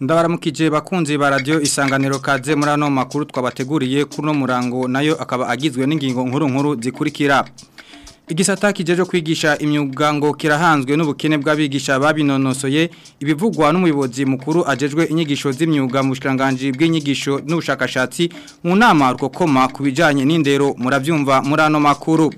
ndabaramukije bakunzi ba radio isanganiro kaze muri ano makuru twabateguriye kuno murango nayo akaba agizwe n'ingingo nkuru nkuru zikurikira igisata kijeje kwigisha imyuga ngo kirahanzwe n'ubukene bw'abigisha babinonosoye ibivugwa n'umuyobozi mukuru ajejwe inyigisho z'imyuga mu bushanganje bw'inyigisho n'ubushakashatsi mu nama rukokoma kubijanye n'indero muravyumva muri makuru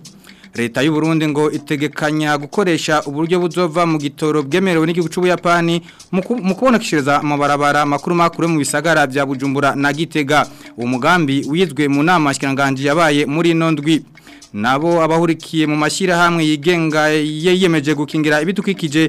leta y'u Burundi ngo itegekanya gukoresha uburyo buzova mu gitoro bwemerewe n'igihugu cy'u Buyapani mu kubonekeshereza amabarabara makuru makuru mu bisagara bya Bujumbura na Gitega umugambi wizwe mu nama shikiranganje yabaye muri nondwi nabo abahurikiye mu mashyirahamwe yigenga yiyemeje gukingira ibidukikije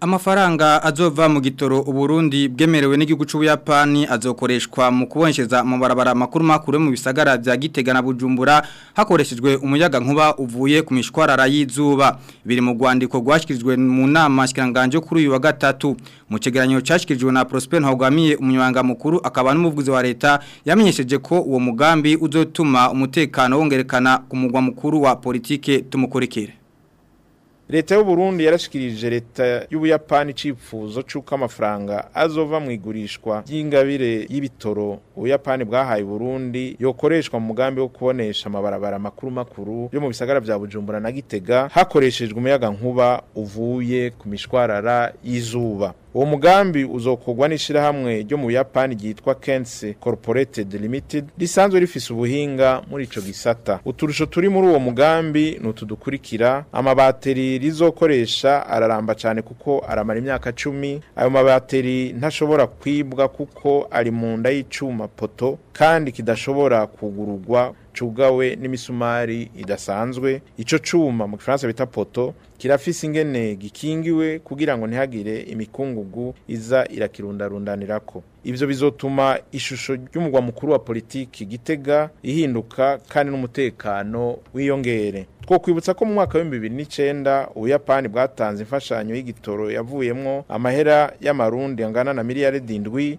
Amafaranga azova mu gitoro Burundi bwemerewe n'igihugu cy'Ubuyapani azokoreshwa mu kubonsheza mu barabara makuru makuru mu bisagara bya Gitega na Bujumbura hakoreshejwe umuyaga nkuba uvuye ku mishwarara y'izuba biri mu gwandiko gwashikirijwe mu nama shikiranganje kuri uyu wa gatatu mu cegeranyo cyashikirijwe na Prosper Ntagwamiye umunyanga mukuru akaba n'umuvugizi wa leta yamenyesheje ko uwo mugambi uzotuma umutekano wongerekana ku mugwa mukuru wa politike tumukurikira leta y'u Burundi yarashikirije leta y'ubuyapani icipfuzo cy'uko amafaranga azova mu igurishwa ry'ingabire y'ibitoro ubuyapani bwahaye Burundi yokoreshwa mu mugambi wo kubonesha amabarabara makuru makuru yo mu bisagara bya Bujumbura na Gitega hakoreshejwe umuyaga nkuba uvuye ku mishwarara y'izuba uwo mugambi uzokorwa n'ishyirahamwe ryo mu buyapani ryitwa kensi corporated limited risanzwe rifise ubuhinga muri ico gisata uturusho turi muri uwo mugambi ni utu dukurikira amabateri rizokoresha araramba cyane kuko aramara imyaka cumi ayo mabateri ntashobora kwibwa kuko ari mu nda y'icuma poto kandi kidashobora kugurugwa cugawe n'imisumari idasanzwe ico cuma mu gifaransa bita poto kirafise ingene gikingiwe kugira ngo ntihagire imikungugu iza irakirundarundanirako ibyo bizotuma ishusho ry'umugwa mukuru wa politiki gitega ihinduka kandi n'umutekano wiyongere twokwibutsa ko mu mwaka w'ibihumbi bibiri n'icyenda ubuyapani bwatanze imfashanyo y'igitoro yavuyemo amahera y'amarundi angana na miliyaridi indwi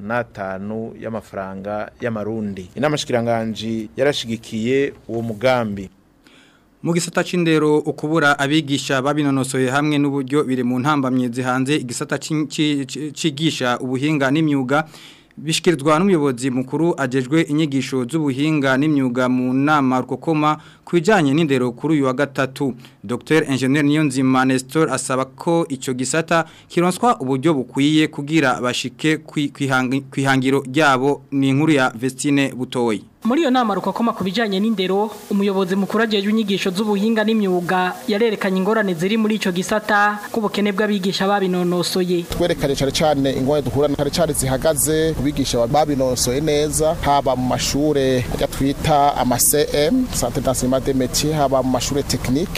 n'atanu y'amafaranga y'amarundi inama shikiranganji yarashigikiye uwo mugambi mu gisata c'indero ukubura abigisha babinonosoye hamwe n'uburyo biri mu ntambamye zihanze igisata cigisha ubuhinga n'imyuga bishyikirizwa n'umuyobozi mukuru agejwe inyigisho z'ubuhinga n'imyuga mu nama rukokoma ku bijyanye n'indero kuri uyu wa gatatu dr enjeniyeri niyonzima nestor asaba ko icyo gisata kironswa uburyo bukwiye kugira bashike ku ihangiro ryabo ni inkuru ya vestine Butoyi muri iyo nama rukakoma ku bijyanye n'indero umuyobozi mukuru agejeje inyigisho z'ubuhinga n'imyuga yarerekanye ingorane ziri muri icyo gisata k'ubukene bw'abigisha babinonosoye twerekane cyane cyane ingorane duhura na cyane zihagaze ku bigisha babinonosoye neza haba mu mashuri ajya twita ama CM Centre d'enseignement des métiers haba mu mashuri technique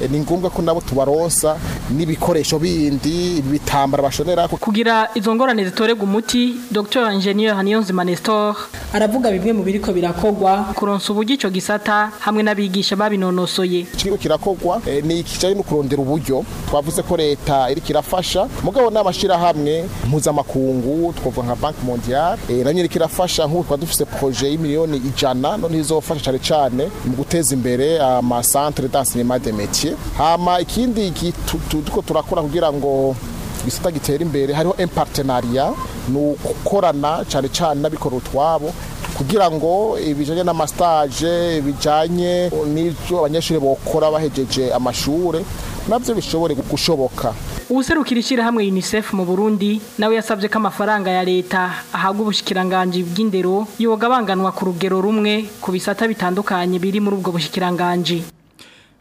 eh, ni ngombwa ko nabo tubaronsa n'ibikoresho bindi bitambara bashonera kugira izo ngorane zitorega umuti Dr Engineer Haniyonzima Nestor aravuga bimwe mu biriko birakogwa kuronsa uburyo ico gisata hamwe n'abigisha babinonosoye kiriko kirakogwa e, eh, ni ikicaye no kurondera uburyo twavuze ko leta iri kirafasha mugabo n'amashira hamwe mpuza makungu twovuga nka Bank Mondiale e, eh, nanyo iri kirafasha nk'uko twadufise projet y'imiliyoni ijana none izofasha cyane cyane mu guteza imbere eh, ama centre d'enseignement de métier hama ikindi gitu turiko turakora kugira ngo gisata gitera imbere hariho impartenariya ni ugukorana cyane cyane n'abikora utwabo kugira ngo ibijyanye n'amasitaje bijyanye n'ibyo abanyeshuri bakora bahegeje amashuri nabyo bishobore gushoboka ubuserukira ishyirahamwe unicef mu burundi nawe yasabye ko amafaranga ya leta ahabwa ubushyikiranganji bw'indero yogabanganwa ku rugero rumwe ku bisata bitandukanye biri muri ubwo bushyikiranganji.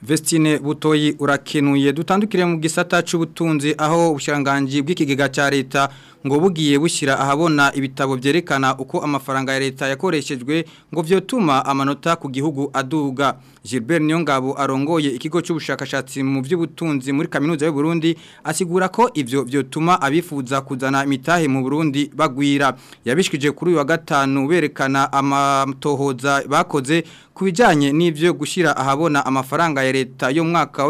Vestine Butoyi urakinuye, dutandukire mu gisata cy'ubutunzi aho ubushiranganji bw'ikigega cya leta ngo bugiye bushyira ahabona ibitabo byerekana uko amafaranga ya leta yakoreshejwe ngo byotuma amanota ku gihugu aduga Gilbert Niyongabo arongoye ikigo cy'ubushakashatsi mu by'ubutunzi muri kaminuza y'u Burundi asigura ko ibyo byotuma abifuza kuzana imitahe mu Burundi bagwira yabishikije kuri uyu wa gatanu berekana amatohoza bakoze ku bijyanye n'ibyo gushyira ahabona amafaranga ya leta yo mwaka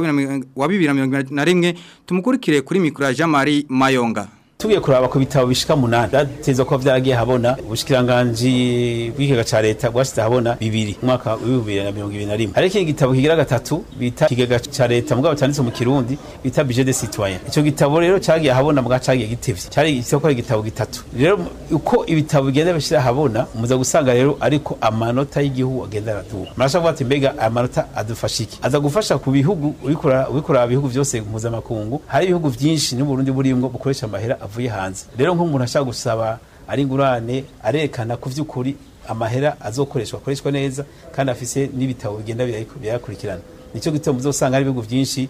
wa bibiri na mirongo tumukurikire kuri mikoro ya jean marie mayonga tugiye kuraba ku bitabo bishika munani byateza ko vyagiye habona ubushikiranganji bw'ikigega ca leta bwashize habona bibiri umwaka w'ibihumbi na mirongo ibiri na rimwe hariho ikindi gitabo kigira gatatu bita ikigega ca leta mugabo canditse mu kirundi bita budget de citoyen ico gitabo rero cagiye habona bwa cagiye gitevye cari isoko igitabo gitatu rero uko ibitabo bigenda bishira habona muza gusanga rero ariko amanota y'igihugu agenda aratuba murashaka ati mbega amanota adufashiki aza gufasha ku bihugu ubikora ibihugu byose mpuzamakungu hari ibihugu byinshi n'uburundi burimwo bukoresha amahera avuye hanze rero nk'umuntu ashaka gusaba ari ingurane arekana ku by'ukuri amahera azokoreshwa akoreshwa neza kandi afise n'ibitabo bigenda birakurikirana nicyo gituma uzasanga ari ibihugu byinshi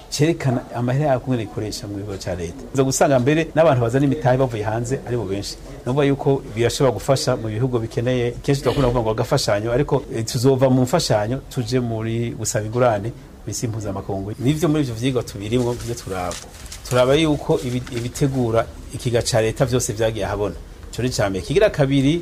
cyerekana amahera yako umwana ayikoresha mu bigo cya leta nza gusanga mbere n'abantu bazana imitahe bavuye hanze ari bo benshi numva yuko birashobora gufasha mu bihugu bikeneye kenshi turakunda kuvuga ngo agafashanyo ariko eh, tuzova mu mfashanyo tuje muri gusaba ingurane mu isi mpuzamakungu n'ibyo muri ibyo byigwa tubirimo byo turaba turaba yuko ibitegura ikiga cya leta byose byagiye ahabona cyo ni cya mbere kigira kabiri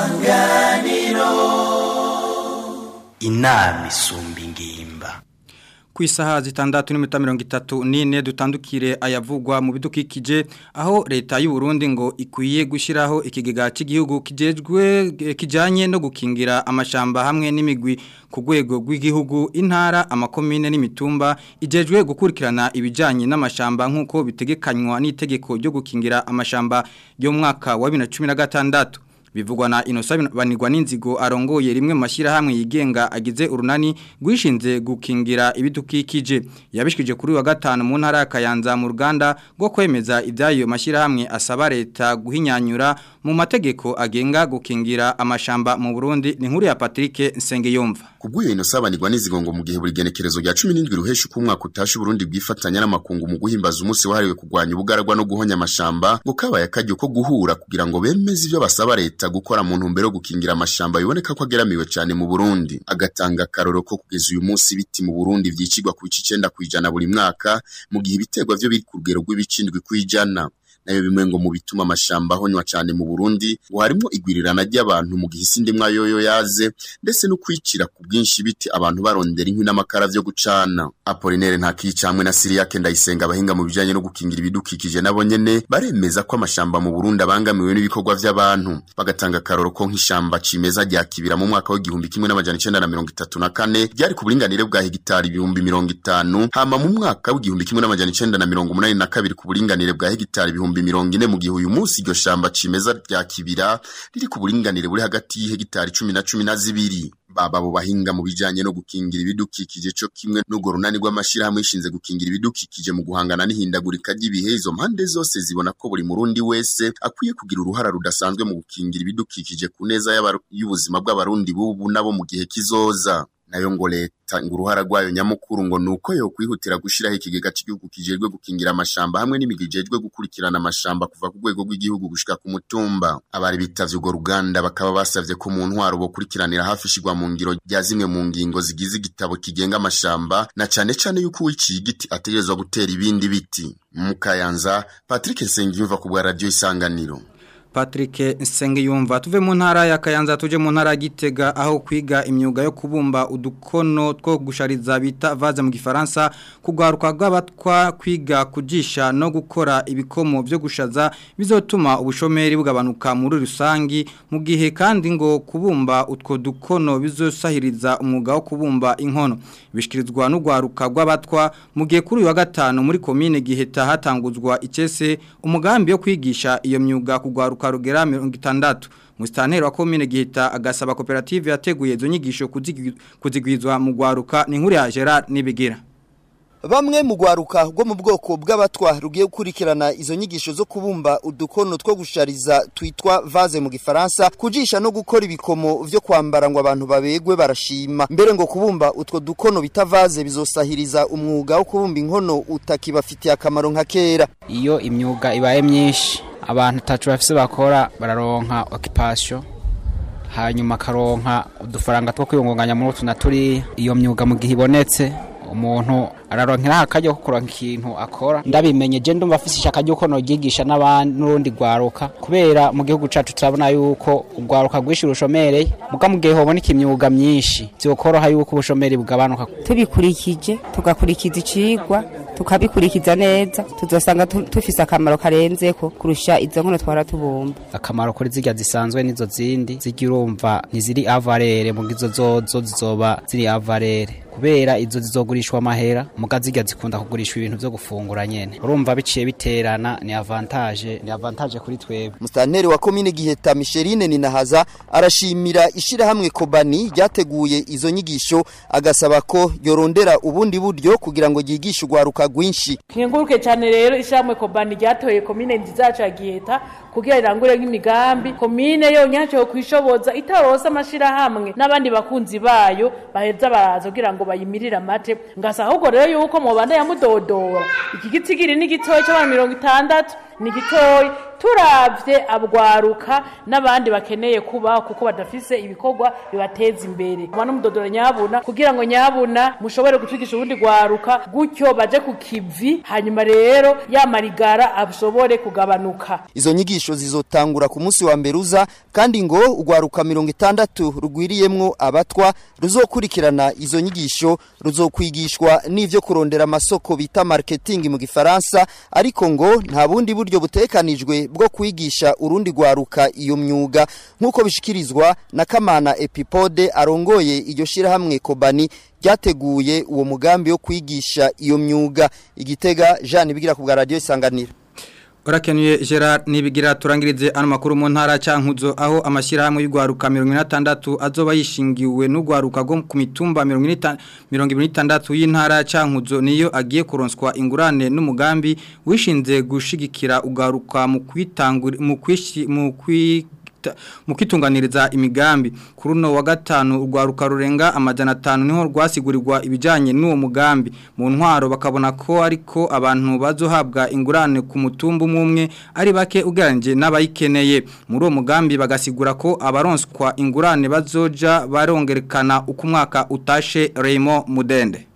isanganiro inama isumba ingimba ku zitandatu n'iminota mirongo itatu n'ine dutandukire ayavugwa mu bidukikije aho leta y'u Burundi ngo ikwiye gushyiraho ikigega cy'igihugu kijyanye no gukingira amashamba hamwe n'imigwi ku rwego rw'igihugu intara amakomine n'imitumba igejwe gukurikirana ibijyanye n'amashamba nk'uko bitegekanywa n'itegeko ryo gukingira amashamba y'umwaka wa bibiri na cumi na gatandatu bivugwa na Innocent banigwa n'inzigo arongoye rimwe mashira hamwe yigenga agize urunani rwishinze gukingira ibidukikije yabishikije kuri wa gatanu mu ntara kayanza mu ruganda rwo kwemeza ibyayo mashira hamwe asaba leta guhinyanyura mu mategeko agenga gukingira amashamba mu Burundi ni nkuru ya Patrick Nsengeyumva kubwiye Innocent banigwa n'izigo ngo mu gihe buri genekerezo rya 17 ruheshe uko umwaka utashe Burundi bwifatanya n'amakungu mu guhimbaza umunsi wahariwe kurwanya ubugaragwa no guhonya amashamba ngo kabaye kajyo ko guhura kugira ngo bemeze ibyo basaba leta leta gukora mu ntumbero yo gukingira amashyamba biboneka ko ageramiwe cyane mu Burundi agatanga akaroro ko kugeza uyu munsi ibiti mu Burundi byicirwa ku bice icyenda ku ijana buri mwaka mu gihe ibitegwa byo biri ku rugero rw'ibicindwi ku ijana nayo bimwe ngo mu bituma amashamba ahonywa cyane mu Burundi ngo harimo igwirirana ry'abantu mu gihe isi ndimwa yaze ndetse no kwicira ku bwinshi biti abantu barondera inkwi n'amakara byo gucana Apollinaire Ntakica hamwe na Siriya Kendayisenga abahinga mu bijanye no gukingira ibidukikije nabo nyene baremeza ko amashamba mu Burundi abangamiwe n'ibikorwa by'abantu bagatanga akaroro ko nk'ishamba cimeza rya Kibira mu mwaka w'igihumbi kimwe n'amajana icenda na mirongo itatu na kane ryari ku buringanire bwa hegitari ibihumbi mirongo itanu hama mu mwaka w'igihumbi kimwe n'amajana icenda na mirongo umunani na kabiri ku buringanire bwa hegitari ibihumbi ibihumbi mirongo ine mu gihe uyu munsi iryo shamba kimeza rya kibira riri ku buringanire buri hagati y'ihegitari cumi na cumi na zibiri baba bo bahinga mu bijyanye no gukingira ibidukikije cyo kimwe n'ugo runani rw'amashirahamwe ishinze gukingira ibidukikije mu guhangana n'ihindagurika ry'ibihe izo mpande zose zibona ko buri murundi wese akwiye kugira uruhara rudasanzwe mu gukingira ibidukikije ku neza y'ubuzima bw'abarundi b'ubu nabo mu gihe kizoza nayo ngo leta uruhara rwayo nyamukuru ngo ni uko yokwihutira gushyiraho ikigega cy'igihugu kijejwe gukingira amashamba hamwe n'imigwi ijejwe gukurikirana amashamba kuva ku rwego rw'igihugu gushika ku mutumba abari bitavye urwo ruganda bakaba basavye ko mu ntwaro bokurikiranira hafi ishirwa mu ngiro rya zimwe mu ngingo zigize igitabo kigenga amashamba na cane cane yuko uwiciye igiti ategerezwa gutera ibindi biti mukayanza patrick nsengiyumva ku bwa radiyo isanganiro Patrick Nsengiyumva tuve mu ntara ya Kayanza tuje mu ntara gitega aho kwiga imyuga yo kubumba udukono two gushariza bita vaze mu gifaransa kugaruka rw'abatwa kwiga kugisha no gukora ibikomo byo gushaza bizotuma ubushomeri bugabanuka muri rusangi mu gihe kandi ngo kubumba utwo dukono bizosahiriza umwuga wo kubumba inkono bishyikirizwa n'urwaruka rw'abatwa mu gihe kuri uyu wa gatanu muri komine giheta hatanguzwa icyese umugambi wo kwigisha iyo myuga ku rugera mirongo itandatu musitanteri wa komine giheta agasaba koperative yateguye izo nyigisho kuzigwizwa mu rwaruka ni nk'uriya gerard n'ibigira bamwe mu rwaruka rwo mu bwoko bw'abatwa rugiye gukurikirana izo nyigisho zo kubumba udukono two gushariza twitwa vaze mu gifaransa kujisha no gukora ibikomo byo kwambara ngo abantu babegwe barashima mbere ngo kubumba utwo dukono bita vaze bizosahiriza umwuga wo kubumba inkono utakibafitiye akamaro nka kera iyo imyuga ibaye myinshi abantu tacu bafise bakora bararonka okipasiyo hanyuma akaronka udufaranga two kwiyungunganya muri utu na turiya iyo myuga mu gihe ibonetse umuntu araronkera akajya ko ikintu akora ndabimenye je ndumva afise ishaka ryo nogyigisha n'abandi n'urundi rwaruka kubera mu gihugu cacu turabona yuko ugwaruka rwishi urushomereye muga mu gihe hoboneka imyuga myinshi vyokoroha yuko ubushomeri bugabanuka tubikurikije tugakurikiza icigwa tukabikurikiza neza tuzosanga tufise akamaro karenzeko kurusha izo nkono twara tubumba akamaro kuri zirya zisanzwe n'izo zindi zigirumva urumva ntiziri avarere mu gizo zozo zizoba ziri avarere kubera izo zizogurishwa amahera mugazirya zikunda kugurishwa ibintu byo gufungura nyene urumva biciye biterana ni avantage ni avantage kuri twebwe musaneri wa commune Giheta Micheline Ninahaza arashimira ishira hamwe Kobani ryateguye izo nyigisho agasaba ko yorondera ubundi buryo kugira ngo yigishe ugwaruka gwinshi kinguruke cyane rero ishamwe Kobani ryatoye komine nzizacu ya Giheta kugira irangure nk'imigambi commune yo nyacho kwishoboza itarosa amashira hamwe n'abandi bakunzi bayo baheza baraza kugira ngo ngo bayimirire amate ngasa ahubwo rero yuko mubana yamudodora iki gitsigiri ni gitoya cy'abantu mirongo itandatu ni gitoya turabye abwaruka n'abandi bakeneye kuba kuko badafise ibikorwa bibateza imbere abantu n'umudodoro nyabuna kugira ngo nyabuna mushobore gutugisha ubundi rwaruka gutyo baje ku kivi hanyuma rero ya marigara ashobore kugabanuka izo nyigisho zizotangura ku munsi wa mbere uza kandi ngo urwaruka mirongo itandatu rugwiriyemo abatwa ruzokurikirana izo nyigisho ruzokwigishwa n'ivyo kurondera amasoko bita marketing mu gifaransa ariko ngo nta bundi buryo butekanijwe bwo kwigisha urundi rwaruka iyo myuga nk'uko bishikirizwa na kamana epipode arongoye iryo shyirahamwe kobani ryateguye uwo mugambi wo kwigisha iyo myuga igitega jean ibigira ku bwa radiyo barakenuye gerard ntibigira turangirize ano makuru mu ntara nkuzo aho amashyirahamwe y'urwaruka mirongo itandatu azoba yishingiwe n'urwaruka rwo ku mitumba mirongo ibiri n'itandatu y'intara nkuzo niyo agiye kuronswa ingurane n'umugambi wishinze gushigikira ugaruka mu kwitangura mu kwishyura mukitunganiriza imigambi kuri uno wa gatanu urwaruka rurenga amajana atanu niho rwasigurirwa ibijyanye n'uwo mugambi mu ntwaro bakabona ko ariko abantu bazohabwa ingurane ku mutumba umwe ari bake ugereranyije n'abayikeneye muri uwo mugambi bagasigura ko abaronswa ingurane bazoja barongerekana uko umwaka utashe Raymond Mudende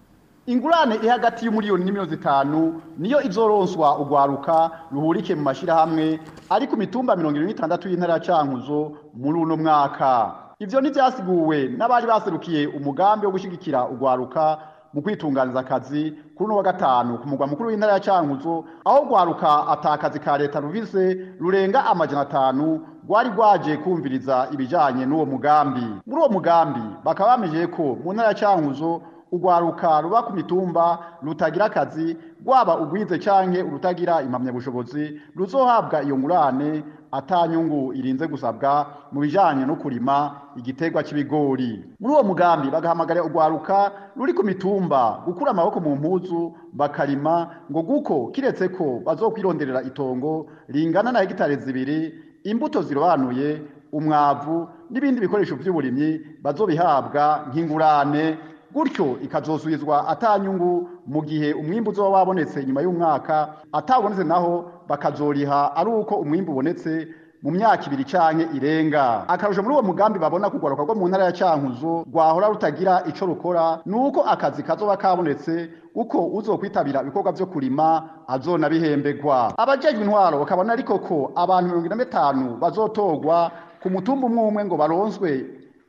ingurane iri hagati y'umuriyoni n'imiliyoni zitanu niyo izoronswa ugwaruka ruhurike mu mashyirahamwe ari ku mitumba mirongo irindwi n'itandatu y'intara ya cankuzo muri uno mwaka ibyo ntibyasiguwe n'abari baserukiye umugambi wo gushyigikira ugwaruka mu kwitunganiza akazi kuri uno wa gatanu ku mugwa mukuru w'intara ya cankuzo aho ugwaruka atakazi ka leta ruvise rurenga amajana atanu rwari rwaje kumviriza ibijyanye n'uwo mugambi muri uwo mugambi bakaba bamejeye ko mu ntara ya cankuzo urwaruka ruba ku mitumba rutagira akazi rwaba urwize cyangwa urutagira impamyabushobozi ruzohabwa iyo ngurane atanyungu irinze gusabwa mu bijyanye no kurima igiterwa cy'ibigori muri uwo mugambi bagahamagarira urwaruka ruri ku mitumba gukura amaboko mu mpuzu bakarima ngo guko kiretse ko bazokwironderera itongo ringana na hegitari zibiri imbuto zirobanuye umwavu n'ibindi bikoresho by'uburimyi bazobihabwa nk'ingurane gutyo ikajozuzwa atanyungu mu gihe umwimbu uzoba wabonetse nyuma y'umwaka atabonetse naho bakazoriha ari uko umwimbu ubonetse mu myaka ibiri canke irenga akarusho muri uwo mugambi babona kugaruka rwo mu ntara ya Cankuzo rwahora rutagira icyo rukora uko akazi kazoba kabonetse uko uzokwitabira ibikorwa byo kurima azona bihembegwa abajejwe intwaro bakabona ariko ko abantu mirongo ine n'itanu bazotorwa ku mutumba umwe umwe ngo baronzwe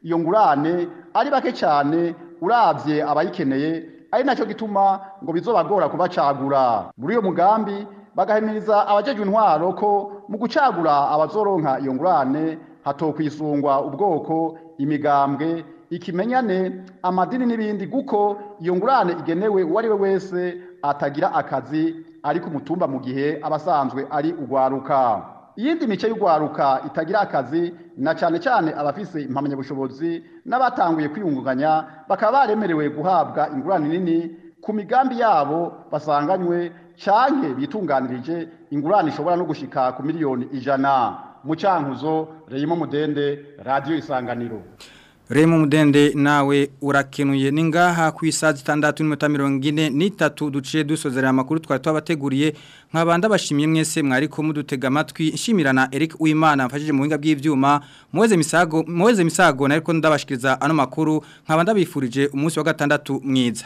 iyo ngurane ari bake cyane urabye abayikeneye ari nacyo gituma ngo bizobagora kubacagura muri iyo mugambi bagahemiriza abajejwe intwaro ko mu gucagura abazoronka iyo ngurane hatokwisungwa ubwoko imigambwe ikimenyane amadini n'ibindi guko iyo ngurane igenewe uwo ari we wese atagira akazi ari ku mutumba mu gihe abasanzwe ari ugwaruka iyindi mico y'urwaruka itagira akazi na cyane cyane abafise impamyabushobozi n'abatanguye kwiyungunganya bakaba baremerewe guhabwa ingurane nini ku migambi yabo basanganywe canke bitunganirije ingurane ishobora no gushika ku miliyoni ijana mu cankuzo reyimo mudende radiyo isanganiro Remu mudende nawe urakenuye n’ingaha ku isazi zitandatu n'iminota mirongo ine n'itatu duciye dusozerera amakuru twari twabateguriye nkabanda bashimye mwese mwari ko mudutega amatwi nshimirana Eric Uwimana mfashije mu buhinga bw'ibyuma muweze misago muweze misago nariko ndabashikiriza ano makuru nkabanda bifurije umunsi wa gatandatu mwiza